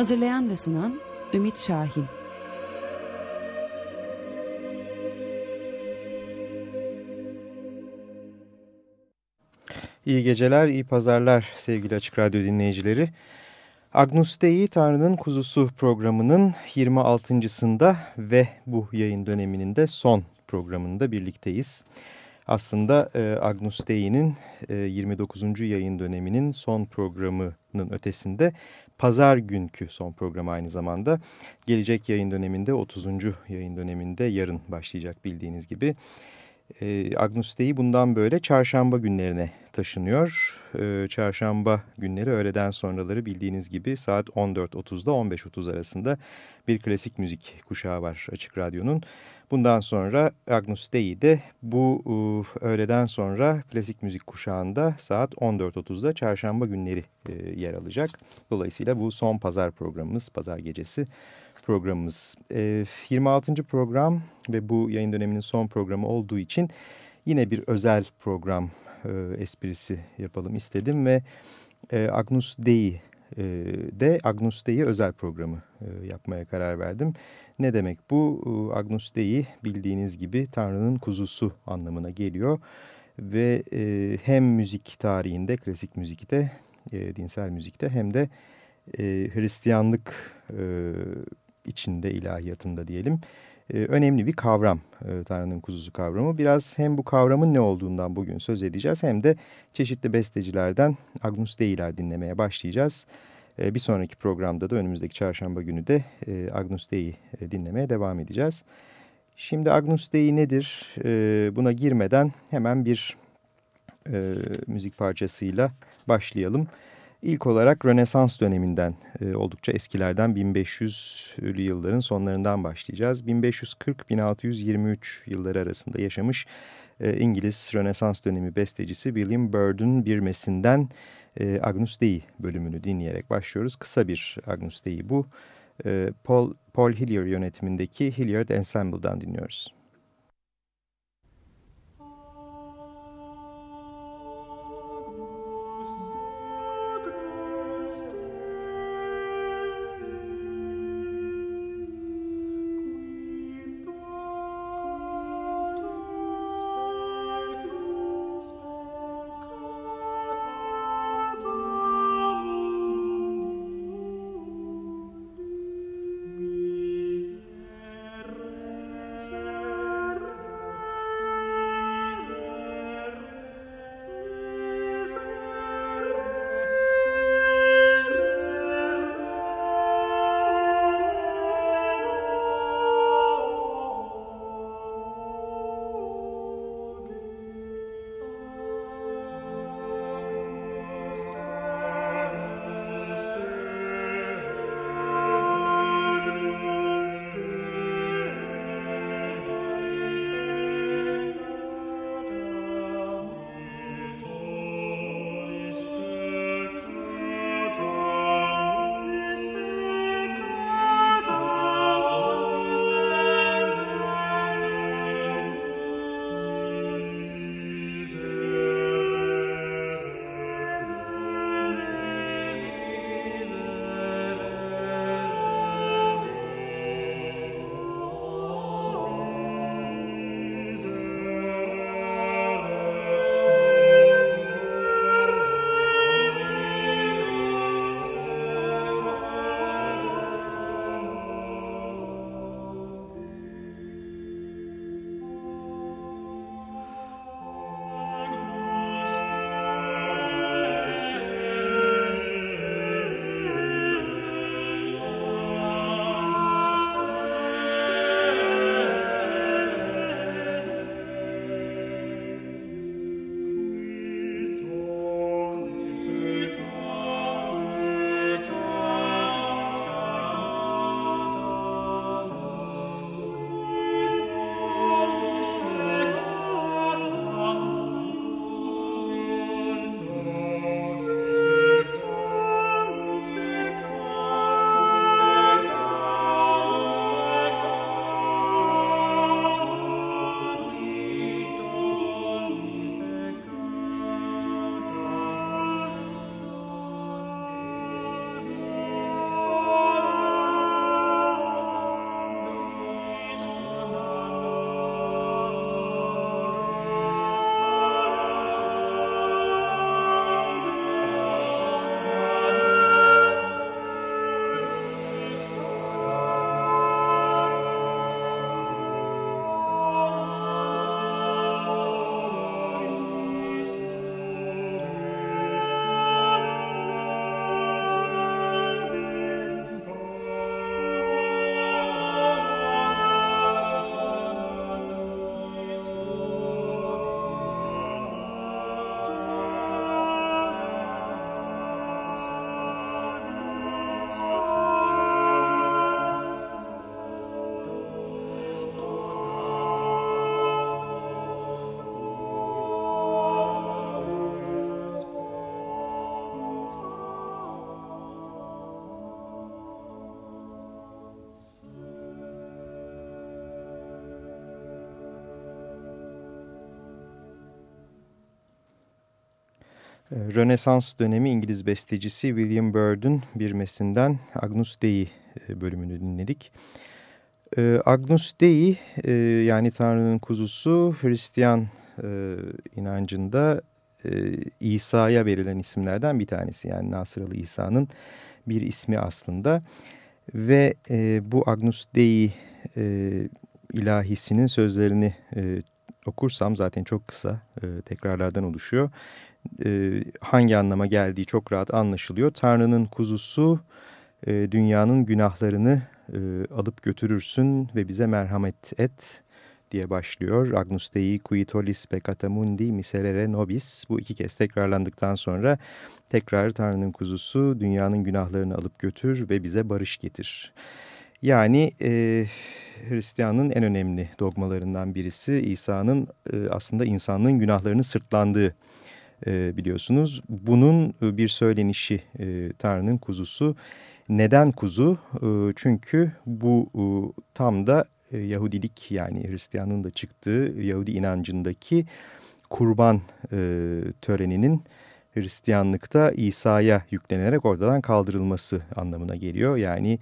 Hazırlayan ve sunan Ümit Şahin. İyi geceler, iyi pazarlar sevgili Açık Radyo dinleyicileri. Agnus Dei Tanrı'nın Kuzusu programının 26.sında ve bu yayın döneminin de son programında birlikteyiz. Aslında e, Agnus Dei'nin e, 29. yayın döneminin son programının ötesinde pazar günkü son programı aynı zamanda. Gelecek yayın döneminde 30. yayın döneminde yarın başlayacak bildiğiniz gibi. E, Agnus Dei bundan böyle çarşamba günlerine taşınıyor. E, çarşamba günleri öğleden sonraları bildiğiniz gibi saat 14.30'da 15.30 arasında bir klasik müzik kuşağı var Açık Radyo'nun. Bundan sonra Agnus Dei de bu e, öğleden sonra klasik müzik kuşağında saat 14.30'da çarşamba günleri e, yer alacak. Dolayısıyla bu son pazar programımız, pazar gecesi programımız. E, 26. program ve bu yayın döneminin son programı olduğu için yine bir özel program e, esprisi yapalım istedim ve e, Agnus Dei e, de Agnus Dei özel programı yapmaya karar verdim. Ne demek bu? Agnus Dei bildiğiniz gibi Tanrı'nın kuzusu anlamına geliyor. Ve hem müzik tarihinde, klasik müzikte, dinsel müzikte hem de Hristiyanlık içinde, ilahiyatında diyelim e, önemli bir kavram e, Tanrı'nın kuzusu kavramı. Biraz hem bu kavramın ne olduğundan bugün söz edeceğiz hem de çeşitli bestecilerden Agnus Dei'ler dinlemeye başlayacağız. E, bir sonraki programda da önümüzdeki çarşamba günü de e, Agnus Dei e, dinlemeye devam edeceğiz. Şimdi Agnus Dei nedir? E, buna girmeden hemen bir müzik parçasıyla başlayalım. İlk olarak Rönesans döneminden e, oldukça eskilerden 1500'lü yılların sonlarından başlayacağız. 1540-1623 yılları arasında yaşamış e, İngiliz Rönesans dönemi bestecisi William Byrd'un bir mesinden e, Agnus Dei bölümünü dinleyerek başlıyoruz. Kısa bir Agnus Dei bu. E, Paul, Paul Hillier yönetimindeki Hilliard Ensemble'dan dinliyoruz. Rönesans dönemi İngiliz bestecisi William Byrd'ün bir mesinden Agnus Dei e, bölümünü dinledik. E, Agnus Dei e, yani Tanrı'nın kuzusu Hristiyan inancında İsa'ya verilen isimlerden bir tanesi. Yani Nasıralı İsa'nın bir ismi aslında. Ve bu Agnus Dei ilahisinin sözlerini okursam zaten çok kısa tekrarlardan oluşuyor e, hangi anlama geldiği çok rahat anlaşılıyor. Tanrı'nın kuzusu e, dünyanın günahlarını e, alıp götürürsün ve bize merhamet et diye başlıyor. Agnus Dei qui tollis peccata mundi miserere nobis. Bu iki kez tekrarlandıktan sonra tekrar Tanrı'nın kuzusu dünyanın günahlarını alıp götür ve bize barış getir. Yani e, Hristiyanlığın en önemli dogmalarından birisi İsa'nın e, aslında insanlığın günahlarını sırtlandığı e, biliyorsunuz. Bunun e, bir söylenişi e, Tanrı'nın kuzusu. Neden kuzu? Çünkü bu tam da Yahudilik yani Hristiyanlığın da çıktığı Yahudi inancındaki kurban töreninin Hristiyanlıkta İsa'ya yüklenerek ortadan kaldırılması anlamına geliyor. Yani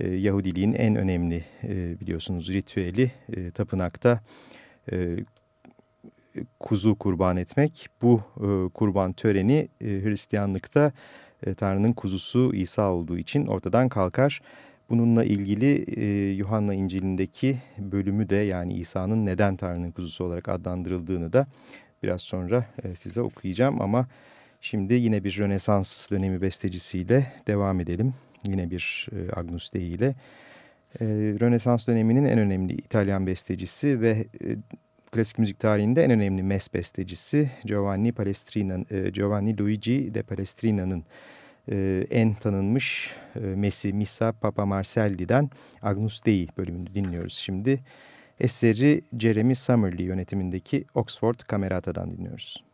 e, Yahudiliğin en önemli e, biliyorsunuz ritüeli e, tapınakta e, kuzu kurban etmek. Bu e, kurban töreni e, Hristiyanlıkta e, Tanrı'nın kuzusu İsa olduğu için ortadan kalkar. Bununla ilgili e, Yuhanna İncil'indeki bölümü de yani İsa'nın neden Tanrı'nın kuzusu olarak adlandırıldığını da biraz sonra e, size okuyacağım. Ama şimdi yine bir Rönesans dönemi bestecisiyle devam edelim. Yine bir e, Agnus Dei ile. E, Rönesans döneminin en önemli İtalyan bestecisi ve e, klasik müzik tarihinde en önemli mes bestecisi Giovanni Palestrina, e, Giovanni Luigi de Palestrina'nın e, en tanınmış e, mesi Missa Papa Marcelli'den Agnus Dei bölümünü dinliyoruz şimdi. Eseri Jeremy Summerlee yönetimindeki Oxford Camerata'dan dinliyoruz.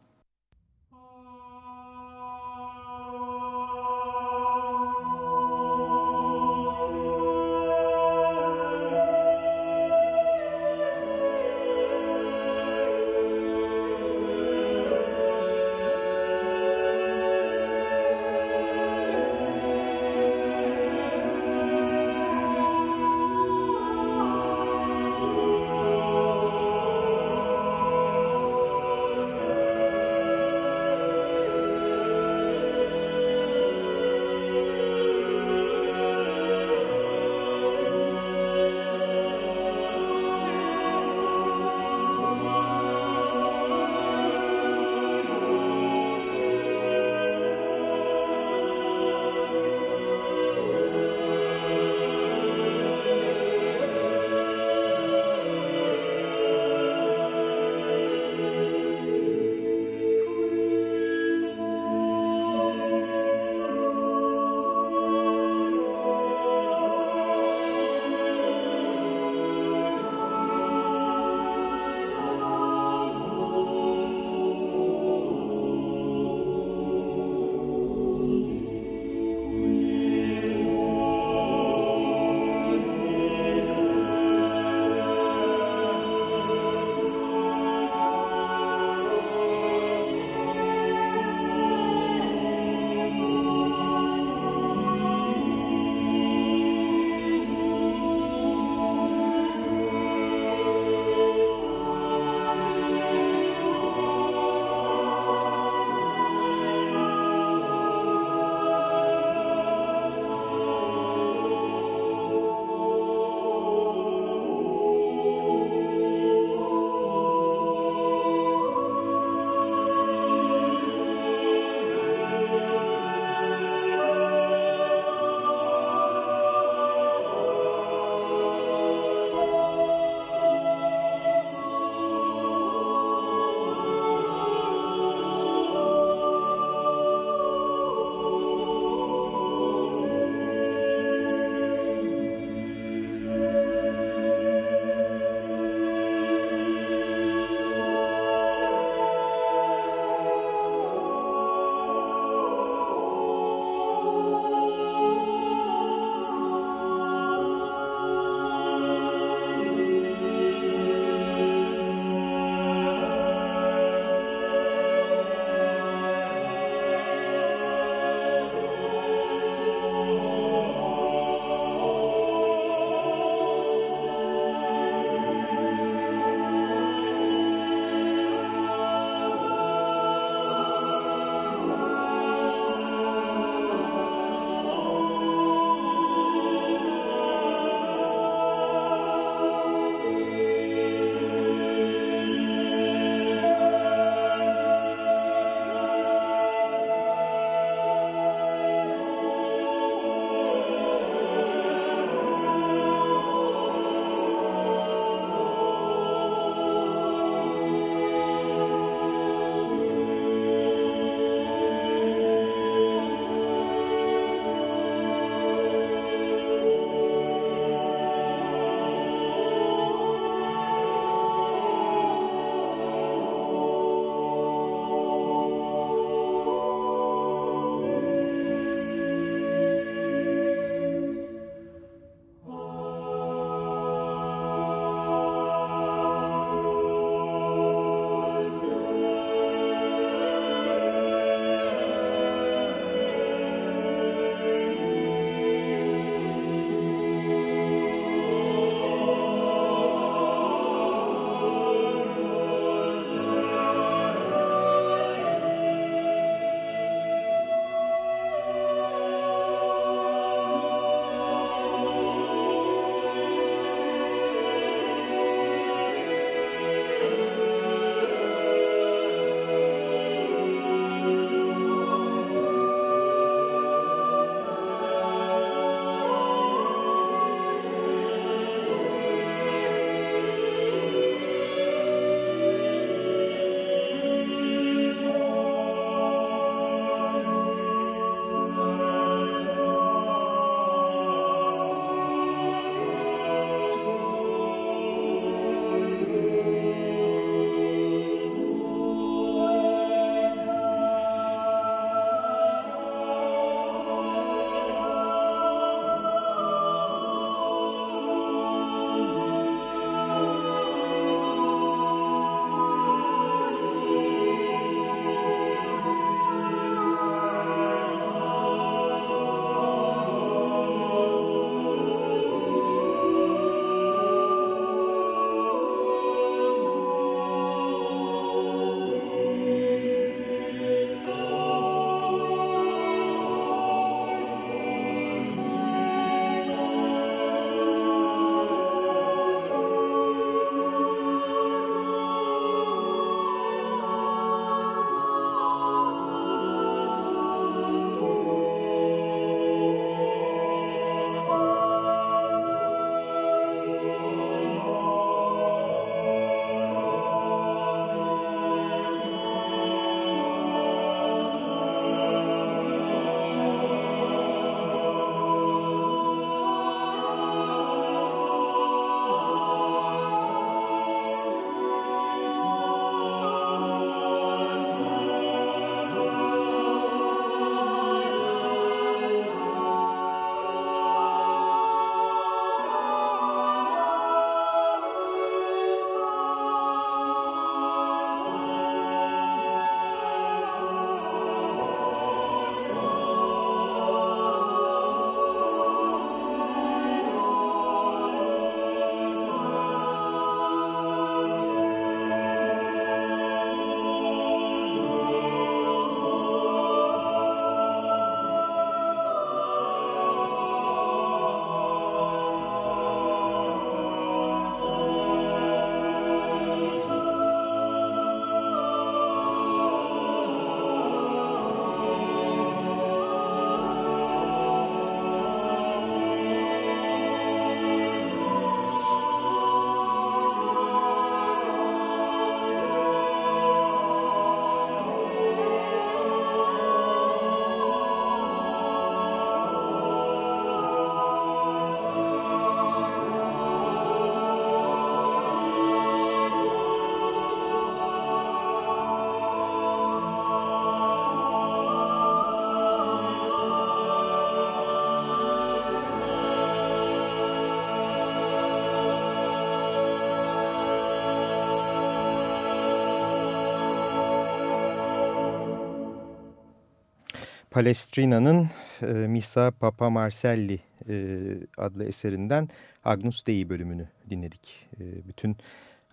Palestrina'nın e, Missa Papa Marcelli e, adlı eserinden Agnus Dei bölümünü dinledik. E, bütün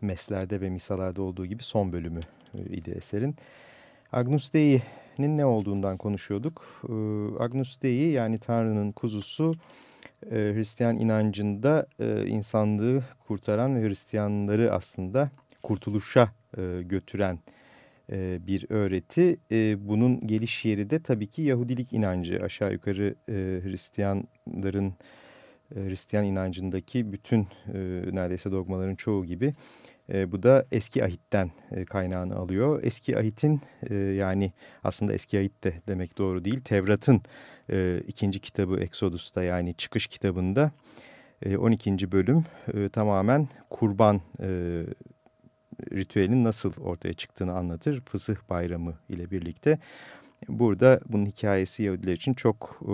meslerde ve misalarda olduğu gibi son bölümü e, idi eserin. Agnus Dei'nin ne olduğundan konuşuyorduk. E, Agnus Dei yani Tanrı'nın kuzusu e, Hristiyan inancında e, insanlığı kurtaran ve Hristiyanları aslında kurtuluşa e, götüren e, bir öğreti. Bunun geliş yeri de tabii ki Yahudilik inancı. Aşağı yukarı Hristiyanların, Hristiyan inancındaki bütün neredeyse dogmaların çoğu gibi bu da eski ahitten kaynağını alıyor. Eski ahitin yani aslında eski ahit de demek doğru değil. Tevrat'ın ikinci kitabı Exodus'ta yani çıkış kitabında 12. bölüm tamamen kurban ritüelin nasıl ortaya çıktığını anlatır. Fısıh bayramı ile birlikte. Burada bunun hikayesi Yahudiler için çok e,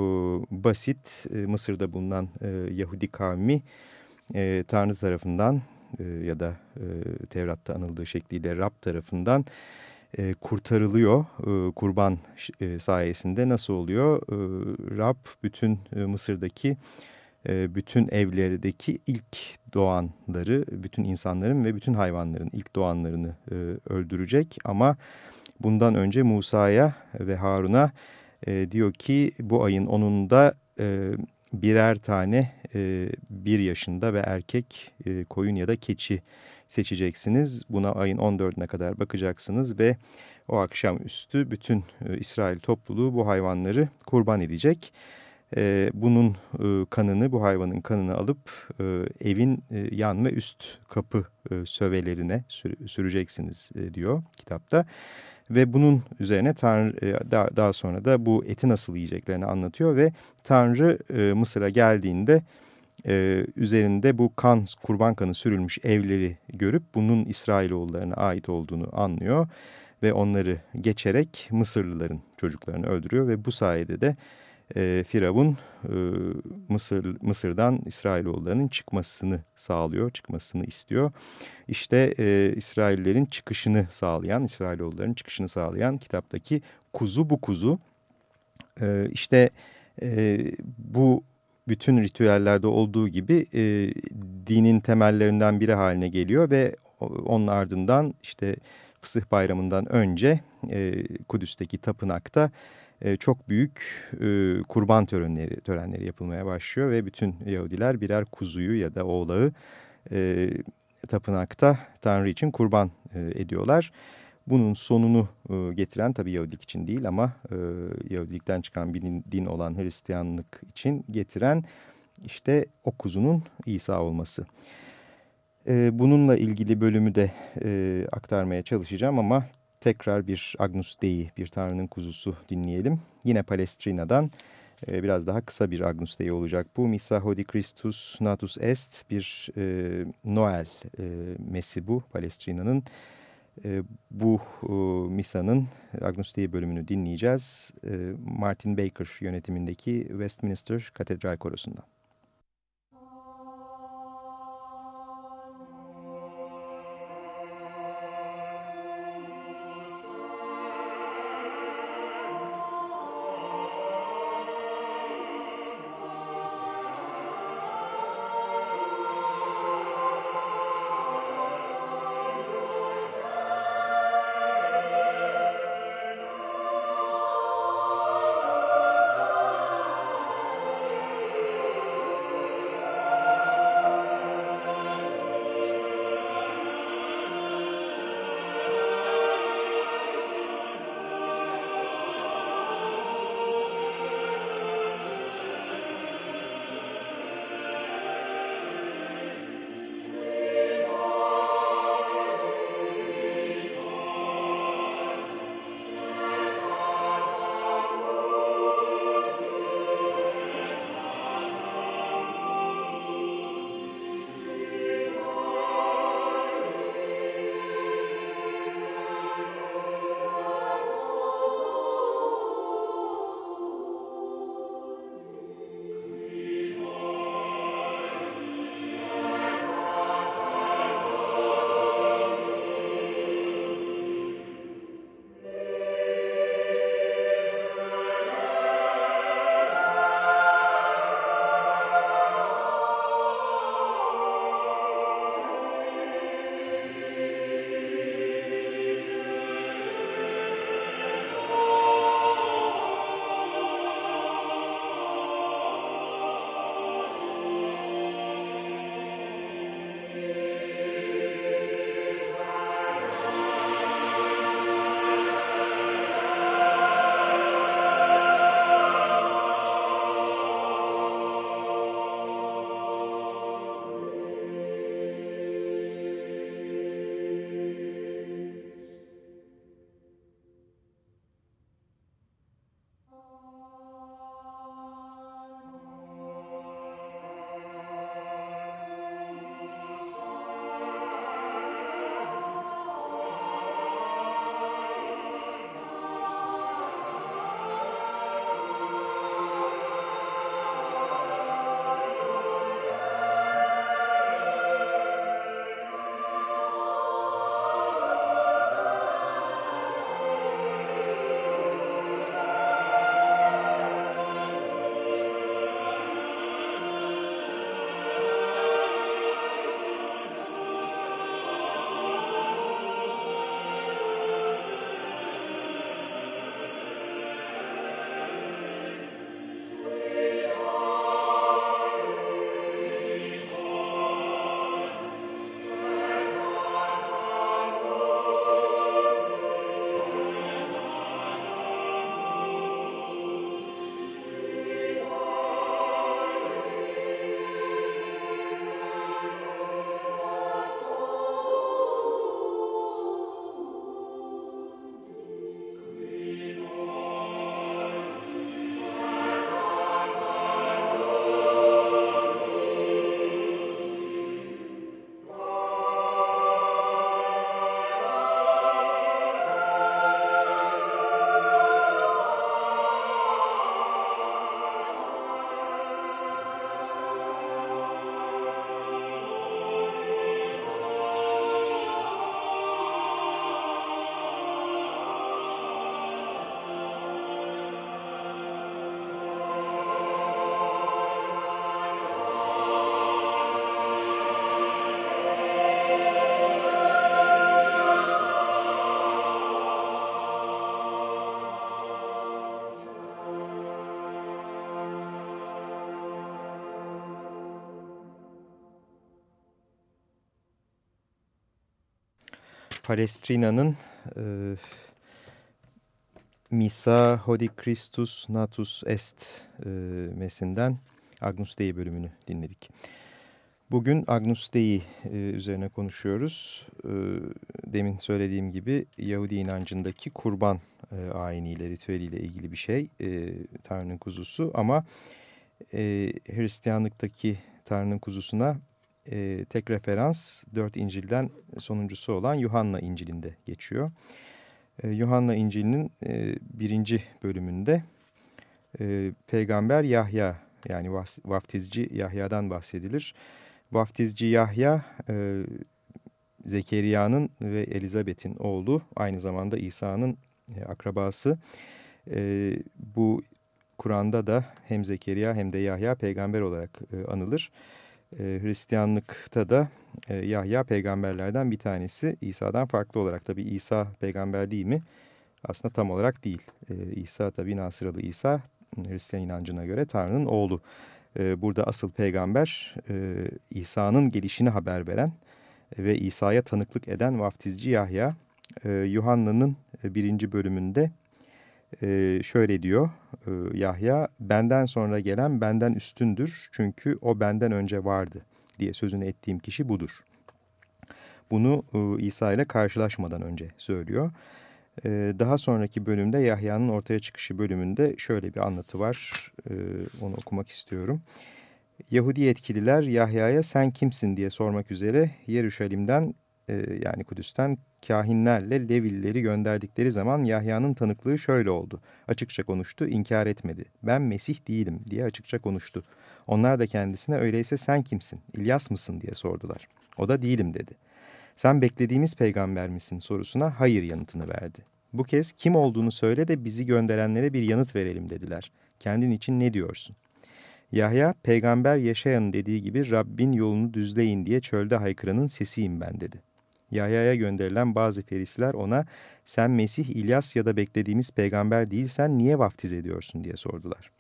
basit. E, Mısır'da bulunan e, Yahudi kavmi e, Tanrı tarafından e, ya da e, Tevrat'ta anıldığı şekliyle Rab tarafından e, kurtarılıyor. E, kurban e, sayesinde nasıl oluyor? E, Rab bütün e, Mısır'daki bütün evlerdeki ilk doğanları, bütün insanların ve bütün hayvanların ilk doğanlarını e, öldürecek. Ama bundan önce Musa'ya ve Harun'a e, diyor ki bu ayın 10'unda birer tane bir yaşında ve erkek koyun ya da keçi seçeceksiniz. Buna ayın 14'üne kadar bakacaksınız ve o akşam üstü bütün İsrail topluluğu bu hayvanları kurban edecek e, bunun e, kanını, bu hayvanın kanını alıp e, evin e, yan ve üst kapı e, sövelerine sür, süreceksiniz e, diyor kitapta. Ve bunun üzerine Tanrı e, daha, sonra da bu eti nasıl yiyeceklerini anlatıyor ve Tanrı e, Mısır'a geldiğinde e, üzerinde bu kan, kurban kanı sürülmüş evleri görüp bunun İsrailoğullarına ait olduğunu anlıyor. Ve onları geçerek Mısırlıların çocuklarını öldürüyor ve bu sayede de e, Firavun e, Mısır, Mısır'dan İsrailoğullarının çıkmasını sağlıyor, çıkmasını istiyor. İşte e, İsraillerin çıkışını sağlayan, İsrailoğullarının çıkışını sağlayan kitaptaki kuzu bu kuzu. E, işte e, bu bütün ritüellerde olduğu gibi e, dinin temellerinden biri haline geliyor ve onun ardından işte Fısıh Bayramı'ndan önce e, Kudüs'teki tapınakta e, çok büyük e, kurban törenleri, törenleri yapılmaya başlıyor ve bütün Yahudiler birer kuzuyu ya da oğlağı e, tapınakta Tanrı için kurban ediyorlar. Bunun sonunu getiren tabii Yahudilik için değil ama e, Yahudilikten çıkan bir din, olan Hristiyanlık için getiren işte o kuzunun İsa olması. Bununla ilgili bölümü de aktarmaya çalışacağım ama tekrar bir Agnus Dei, bir Tanrı'nın kuzusu dinleyelim. Yine Palestrina'dan e, biraz daha kısa bir Agnus Dei olacak bu. Missa Hodi Christus Natus Est bir e, Noel e, mesi bu Palestrina'nın. E, bu e, Misa'nın Agnus Dei bölümünü dinleyeceğiz. E, Martin Baker yönetimindeki Westminster Katedral Korosu'ndan. Palestrina'nın e, Misa Hodi Christus Natus Est e, mesinden Agnus Dei bölümünü dinledik. Bugün Agnus Dei e, üzerine konuşuyoruz. E, demin söylediğim gibi Yahudi inancındaki kurban e, ayiniyle, ritüeliyle ilgili bir şey. E, Tanrı'nın kuzusu ama e, Hristiyanlıktaki Tanrı'nın kuzusuna e, tek referans dört İncil'den sonuncusu olan Yuhanna İncil'inde geçiyor. E, Yuhanna İncil'inin e, birinci bölümünde e, Peygamber Yahya yani vaftizci Yahya'dan bahsedilir. Vaftizci Yahya e, Zekeriya'nın ve Elizabeth'in oğlu aynı zamanda İsa'nın akrabası. Bu Kur'an'da da hem Zekeriya hem de Yahya peygamber olarak anılır. E, Hristiyanlıkta da e, Yahya peygamberlerden bir tanesi. İsa'dan farklı olarak tabi İsa peygamber değil mi? Aslında tam olarak değil. E, İsa tabi Nasıralı İsa Hristiyan inancına göre Tanrı'nın oğlu. E, burada asıl peygamber e, İsa'nın gelişini haber veren ve İsa'ya tanıklık eden vaftizci Yahya. E, Yuhanna'nın birinci bölümünde e, şöyle diyor e, Yahya, benden sonra gelen benden üstündür çünkü o benden önce vardı diye sözünü ettiğim kişi budur. Bunu e, İsa ile karşılaşmadan önce söylüyor. E, daha sonraki bölümde Yahya'nın ortaya çıkışı bölümünde şöyle bir anlatı var. E, onu okumak istiyorum. Yahudi yetkililer Yahya'ya sen kimsin diye sormak üzere Yeruşalim'den e, yani Kudüs'ten kahinlerle Levilileri gönderdikleri zaman Yahya'nın tanıklığı şöyle oldu. Açıkça konuştu, inkar etmedi. Ben Mesih değilim diye açıkça konuştu. Onlar da kendisine öyleyse sen kimsin, İlyas mısın diye sordular. O da değilim dedi. Sen beklediğimiz peygamber misin sorusuna hayır yanıtını verdi. Bu kez kim olduğunu söyle de bizi gönderenlere bir yanıt verelim dediler. Kendin için ne diyorsun? Yahya peygamber Yaşayan'ın dediği gibi Rabbin yolunu düzleyin diye çölde haykıranın sesiyim ben dedi. Yahya'ya gönderilen bazı ferisler ona sen Mesih, İlyas ya da beklediğimiz peygamber değilsen niye vaftiz ediyorsun diye sordular.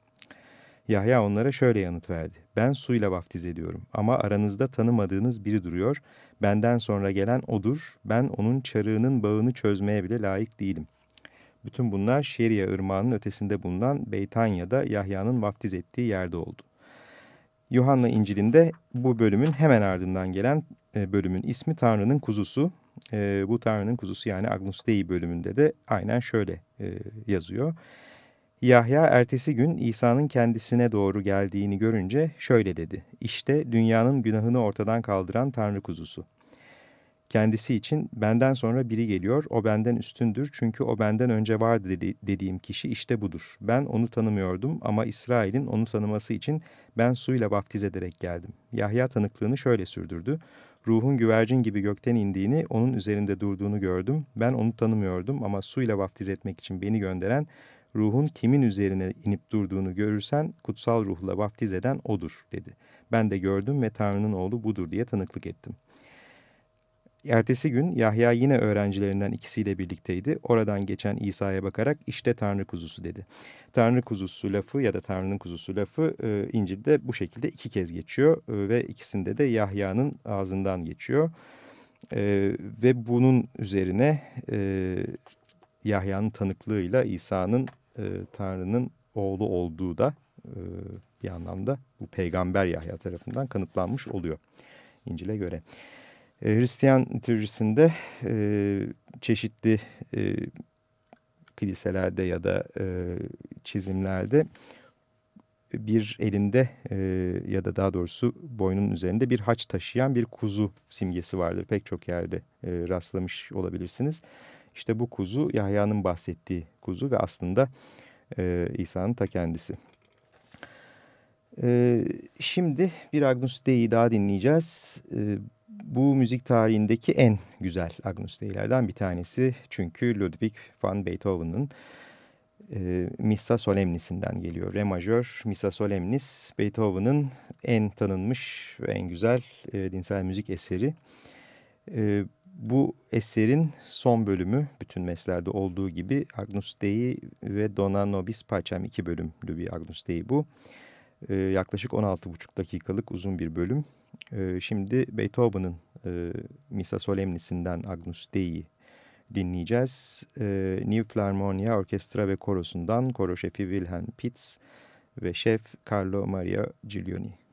Yahya onlara şöyle yanıt verdi. Ben suyla vaftiz ediyorum ama aranızda tanımadığınız biri duruyor. Benden sonra gelen odur. Ben onun çarığının bağını çözmeye bile layık değilim. Bütün bunlar Şeria ırmağının ötesinde bulunan Beytanya'da Yahya'nın vaftiz ettiği yerde oldu. Yuhanna İncil'inde bu bölümün hemen ardından gelen e, bölümün ismi Tanrı'nın kuzusu. E, bu Tanrı'nın kuzusu yani Agnus Dei bölümünde de aynen şöyle e, yazıyor. Yahya ertesi gün İsa'nın kendisine doğru geldiğini görünce şöyle dedi. İşte dünyanın günahını ortadan kaldıran Tanrı kuzusu. Kendisi için benden sonra biri geliyor, o benden üstündür çünkü o benden önce vardı dedi, dediğim kişi işte budur. Ben onu tanımıyordum ama İsrail'in onu tanıması için ben suyla vaftiz ederek geldim. Yahya tanıklığını şöyle sürdürdü. Ruhun güvercin gibi gökten indiğini, onun üzerinde durduğunu gördüm. Ben onu tanımıyordum ama suyla vaftiz etmek için beni gönderen ruhun kimin üzerine inip durduğunu görürsen kutsal ruhla vaftiz eden odur dedi. Ben de gördüm ve Tanrı'nın oğlu budur diye tanıklık ettim. Ertesi gün Yahya yine öğrencilerinden ikisiyle birlikteydi. Oradan geçen İsa'ya bakarak işte Tanrı kuzusu dedi. Tanrı kuzusu lafı ya da Tanrı'nın kuzusu lafı e, İncil'de bu şekilde iki kez geçiyor e, ve ikisinde de Yahya'nın ağzından geçiyor. E, ve bunun üzerine e, Yahya'nın tanıklığıyla İsa'nın e, Tanrı'nın oğlu olduğu da e, bir anlamda bu peygamber Yahya tarafından kanıtlanmış oluyor İncil'e göre. Hristiyan liturjisinde e, çeşitli e, kiliselerde ya da e, çizimlerde bir elinde e, ya da daha doğrusu boynun üzerinde bir haç taşıyan bir kuzu simgesi vardır. Pek çok yerde e, rastlamış olabilirsiniz. İşte bu kuzu Yahya'nın bahsettiği kuzu ve aslında e, İsa'nın ta kendisi. E, şimdi bir Agnus Dei daha dinleyeceğiz. E, bu müzik tarihindeki en güzel Agnus Dei'lerden bir tanesi. Çünkü Ludwig van Beethoven'ın e, Missa Solemnis'inden geliyor. Re majör Missa Solemnis Beethoven'ın en tanınmış ve en güzel e, dinsel müzik eseri. E, bu eserin son bölümü bütün meslerde olduğu gibi Agnus Dei ve Dona Nobis Pacem iki bölümlü bir Agnus Dei bu. E, yaklaşık 16,5 dakikalık uzun bir bölüm. E, şimdi Beethoven'ın e, Missa Solemnis'inden Agnus Dei'yi dinleyeceğiz. E, New Philharmonia Orkestra ve Korosu'ndan koro şefi Wilhelm Pitts ve şef Carlo Maria Giglioni.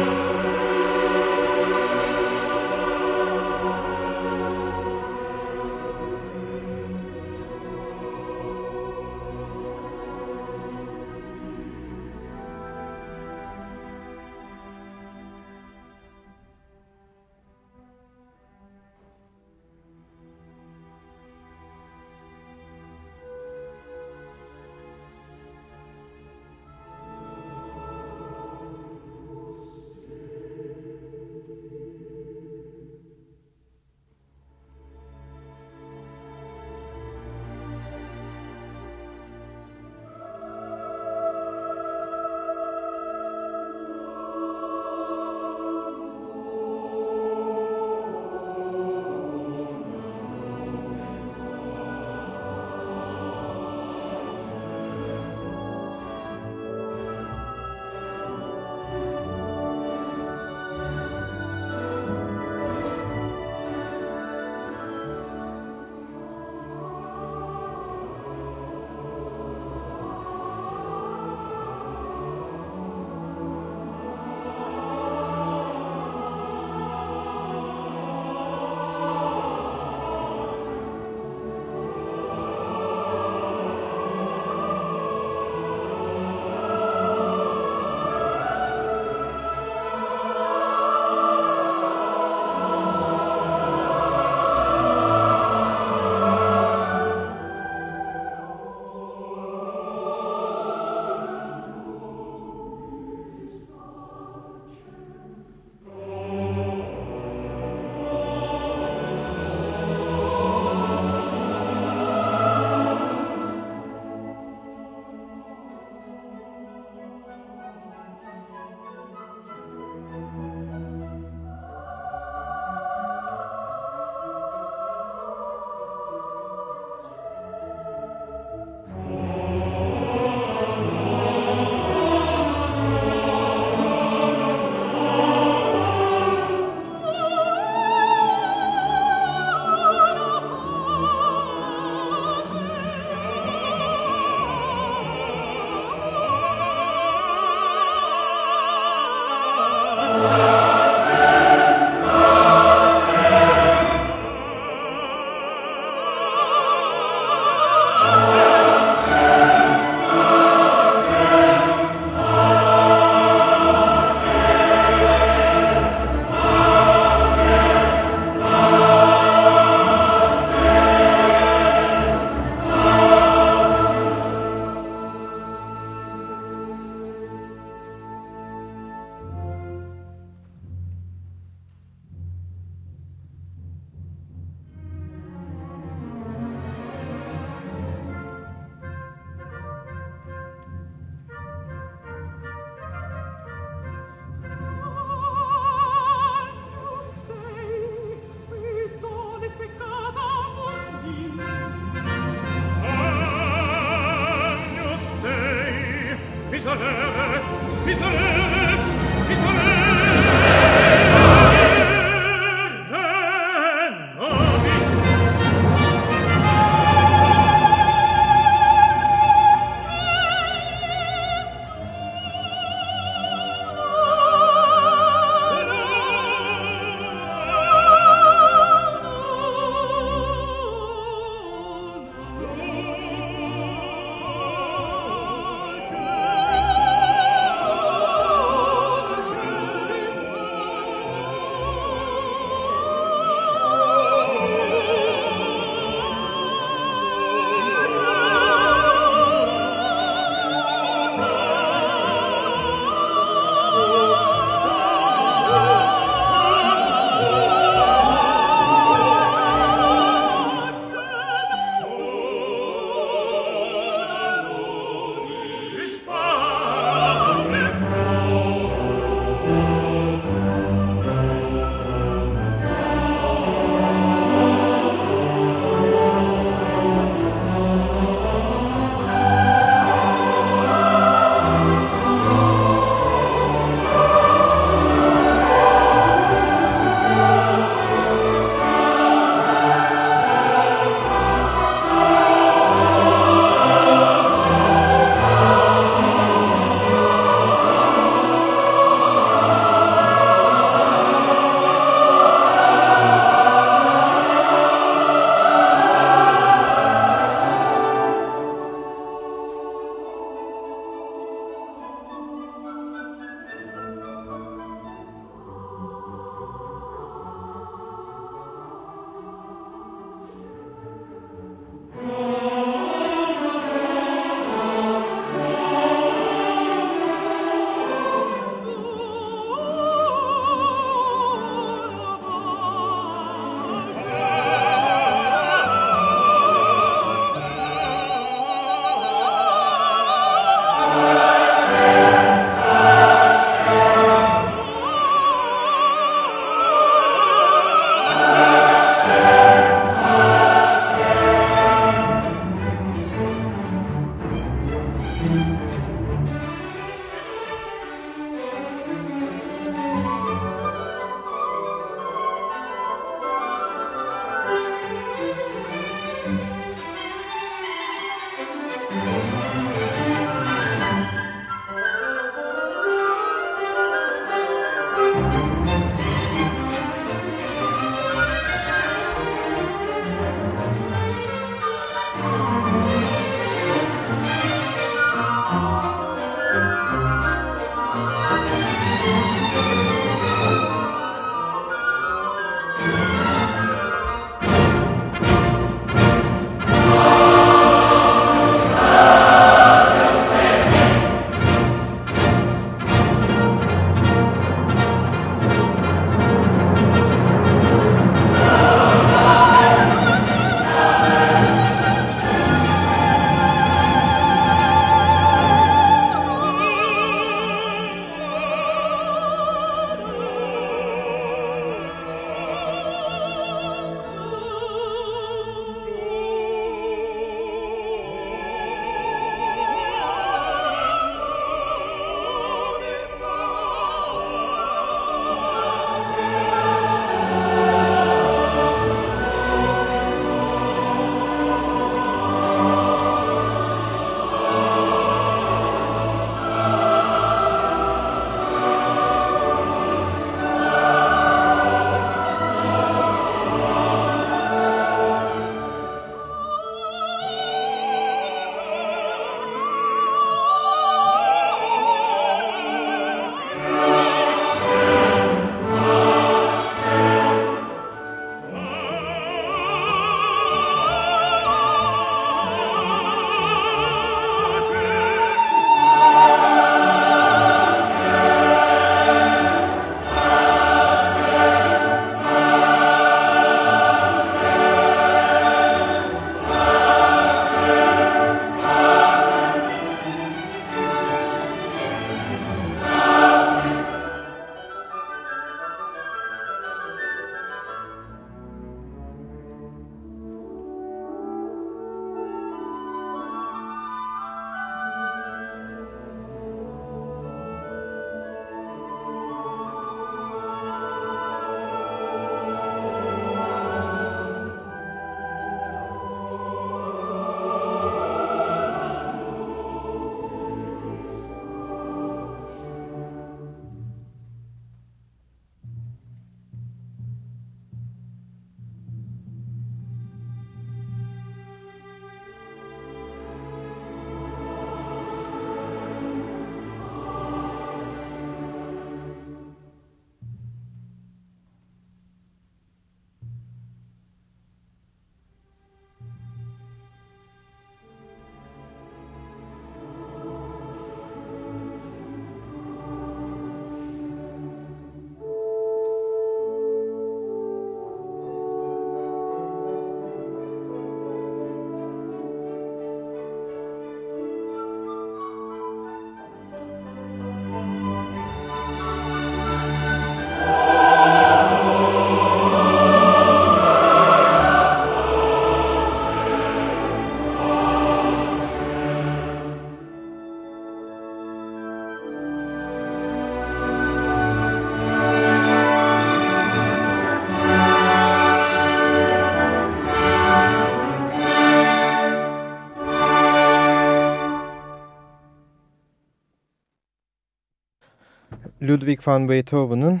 Ludwig van Beethoven'ın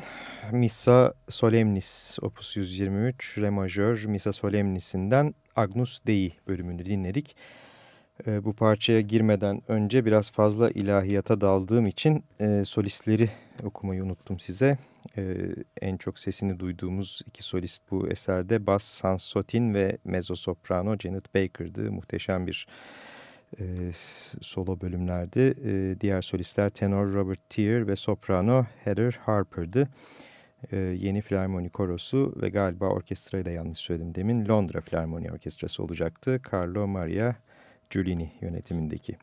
Missa Solemnis Opus 123 Re majör Missa Solemnis'inden Agnus Dei bölümünü dinledik. E, bu parçaya girmeden önce biraz fazla ilahiyata daldığım için e, solistleri okumayı unuttum size. E, en çok sesini duyduğumuz iki solist bu eserde Bas Sansotin ve mezzo soprano Janet Baker'dı. Muhteşem bir e, solo bölümlerdi. E, diğer solistler tenor Robert Tier ve soprano Heather Harper'dı. E, yeni Filarmoni Korosu ve galiba orkestrayı da yanlış söyledim demin Londra Filarmoni Orkestrası olacaktı. Carlo Maria Giulini yönetimindeki.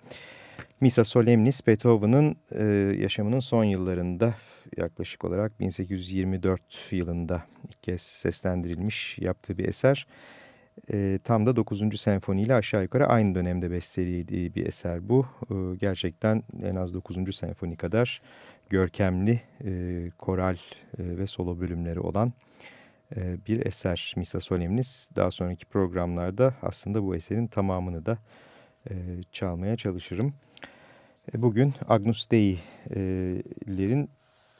Missa Solemnis Beethoven'ın e, yaşamının son yıllarında yaklaşık olarak 1824 yılında ilk kez seslendirilmiş yaptığı bir eser. Tam da 9. senfoniyle aşağı yukarı aynı dönemde bestelediği bir eser bu. E, gerçekten en az 9. senfoni kadar görkemli e, koral e, ve solo bölümleri olan e, bir eser Missa Solemnis. Daha sonraki programlarda aslında bu eserin tamamını da e, çalmaya çalışırım. E, bugün Agnus Dei'lerin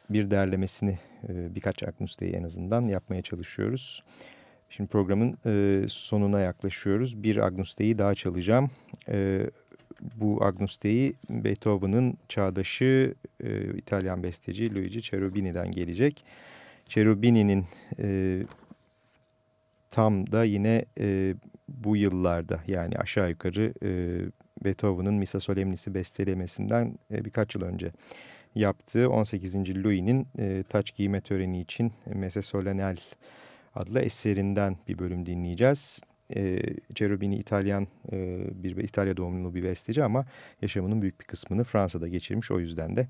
bir derlemesini, e, birkaç Agnus Dei en azından yapmaya çalışıyoruz. Şimdi programın e, sonuna yaklaşıyoruz. Bir Agnus Dei daha çalacağım. E, bu Agnus Dei Beethoven'ın çağdaşı e, İtalyan besteci Luigi Cherubini'den gelecek. Cherubini'nin e, tam da yine e, bu yıllarda yani aşağı yukarı e, Beethoven'ın Missa Solemnis'i bestelemesinden e, birkaç yıl önce yaptığı 18. Louis'nin e, taç giyme töreni için Messe Solennel adlı eserinden bir bölüm dinleyeceğiz. E, Cherubini İtalyan e, bir İtalya doğumlu bir besteci ama yaşamının büyük bir kısmını Fransa'da geçirmiş. O yüzden de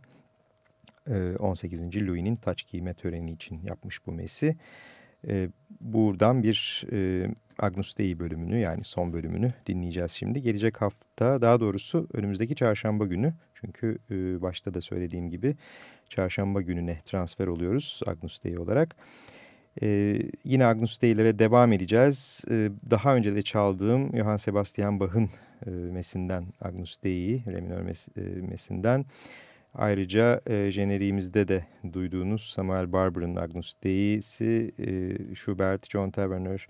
e, 18. Louis'nin taç giyme töreni için yapmış bu mesi. E, buradan bir e, Agnus Dei bölümünü yani son bölümünü dinleyeceğiz şimdi. Gelecek hafta daha doğrusu önümüzdeki çarşamba günü çünkü e, başta da söylediğim gibi çarşamba gününe transfer oluyoruz Agnus Dei olarak. Ee, yine Agnus Dei'lere devam edeceğiz. Ee, daha önce de çaldığım Johann Sebastian Bach'ın e, mesinden Agnus Dei, Reminör mes, e, mesinden. Ayrıca e, jeneriğimizde de duyduğunuz Samuel Barber'ın Agnus Dei'si, e, Schubert, John Taverner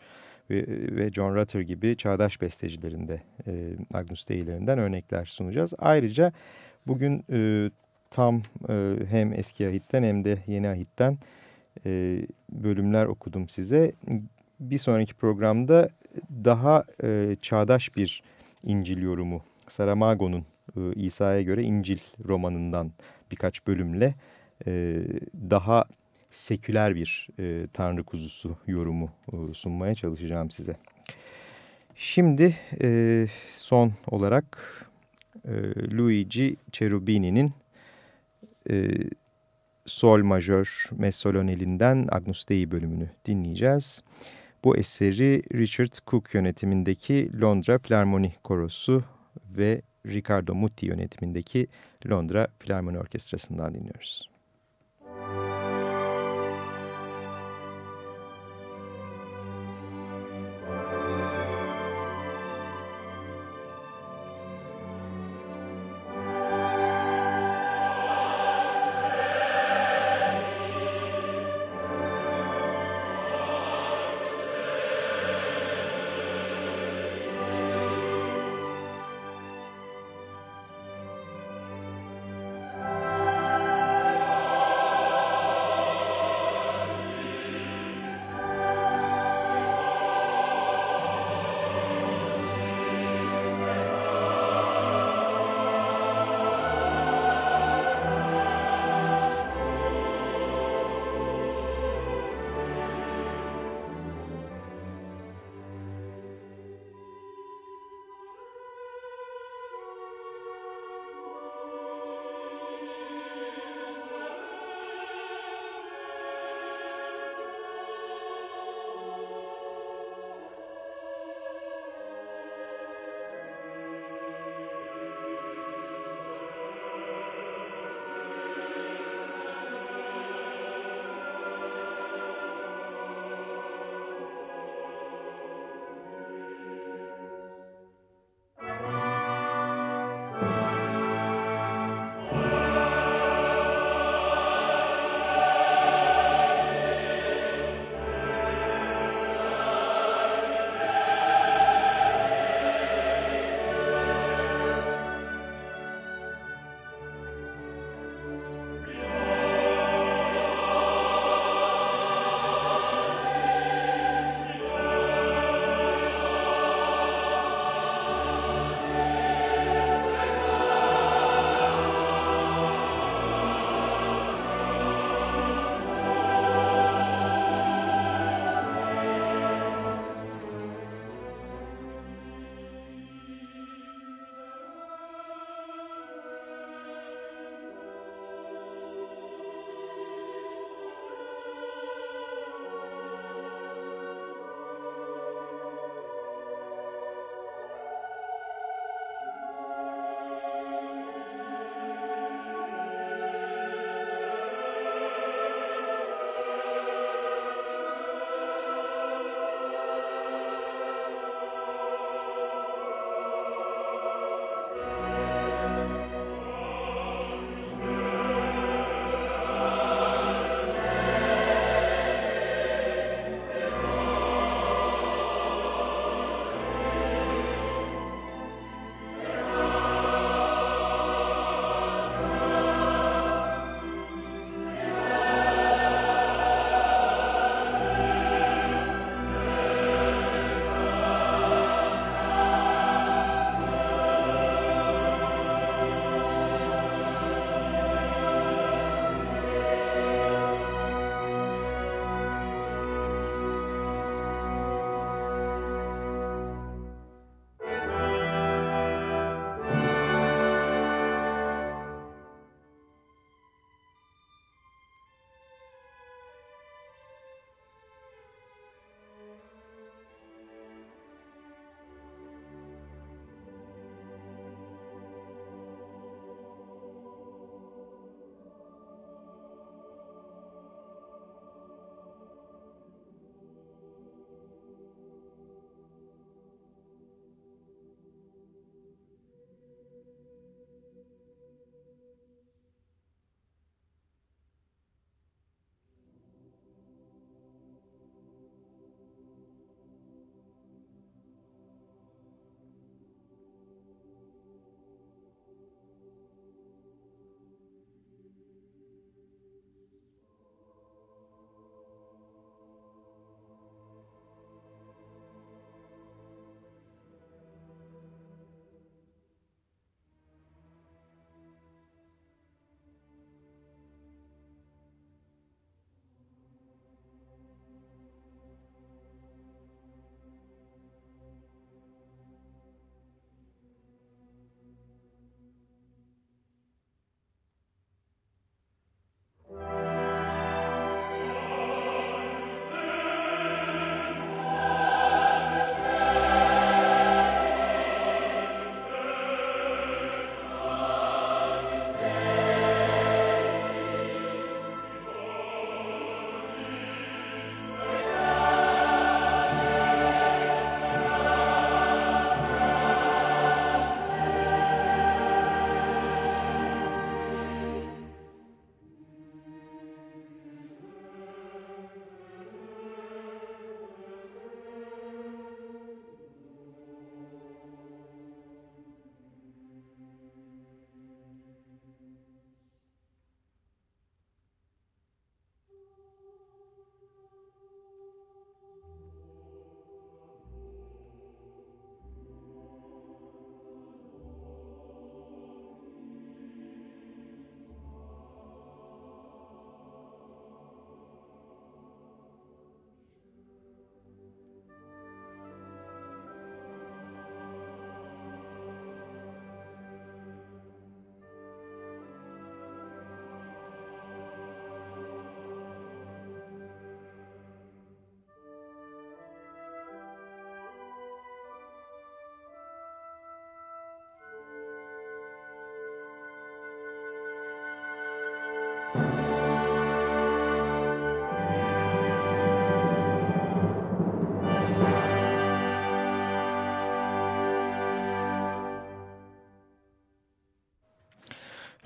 ve, ve John Rutter gibi çağdaş bestecilerinde e, Agnus Dei'lerinden örnekler sunacağız. Ayrıca bugün e, tam e, hem eski ahitten hem de yeni ahitten e, bölümler okudum size. Bir sonraki programda daha e, çağdaş bir İncil yorumu, Saramago'nun e, İsa'ya göre İncil romanından birkaç bölümle e, daha seküler bir e, Tanrı kuzusu yorumu e, sunmaya çalışacağım size. Şimdi e, son olarak e, Luigi Cherubini'nin e, Sol majör Messoloneli'nden Agnus Dei bölümünü dinleyeceğiz. Bu eseri Richard Cook yönetimindeki Londra Filarmoni Korosu ve Riccardo Muti yönetimindeki Londra Filarmoni Orkestrası'ndan dinliyoruz.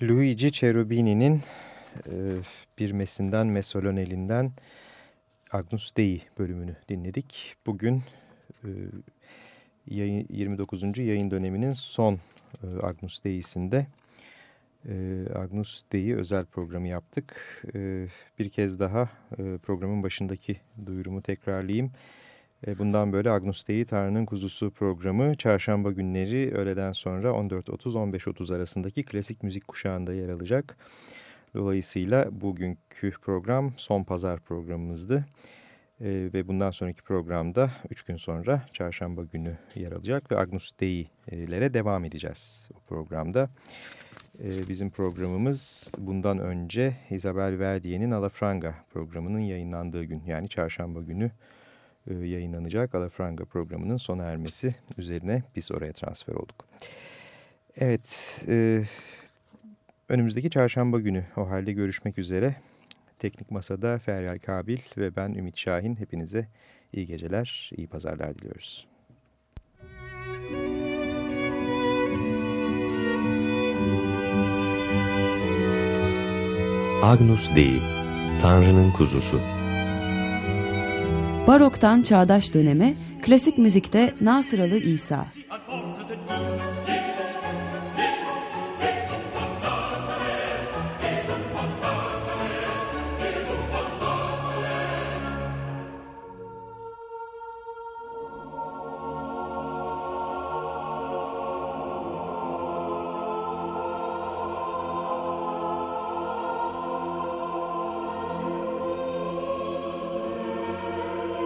Luigi Cherubini'nin e, bir mesinden, mesolonelinden Agnus Dei bölümünü dinledik. Bugün e, yayın, 29. yayın döneminin son e, Agnus Dei'sinde e, Agnus Dei özel programı yaptık. E, bir kez daha e, programın başındaki duyurumu tekrarlayayım. Bundan böyle Agnus Dei Tanrı'nın Kuzusu programı çarşamba günleri öğleden sonra 14.30-15.30 arasındaki klasik müzik kuşağında yer alacak. Dolayısıyla bugünkü program son pazar programımızdı. E, ve bundan sonraki programda 3 gün sonra çarşamba günü yer alacak ve Agnus Dei'lere devam edeceğiz bu programda. E, bizim programımız bundan önce Isabel Verdi'nin Alafranga programının yayınlandığı gün yani çarşamba günü e, yayınlanacak Alafranga programının sona ermesi üzerine biz oraya transfer olduk. Evet, e, önümüzdeki çarşamba günü o halde görüşmek üzere. Teknik Masa'da Feryal Kabil ve ben Ümit Şahin hepinize iyi geceler, iyi pazarlar diliyoruz. Agnus Dei, Tanrı'nın kuzusu. Baroktan çağdaş döneme, klasik müzikte Nasıralı İsa.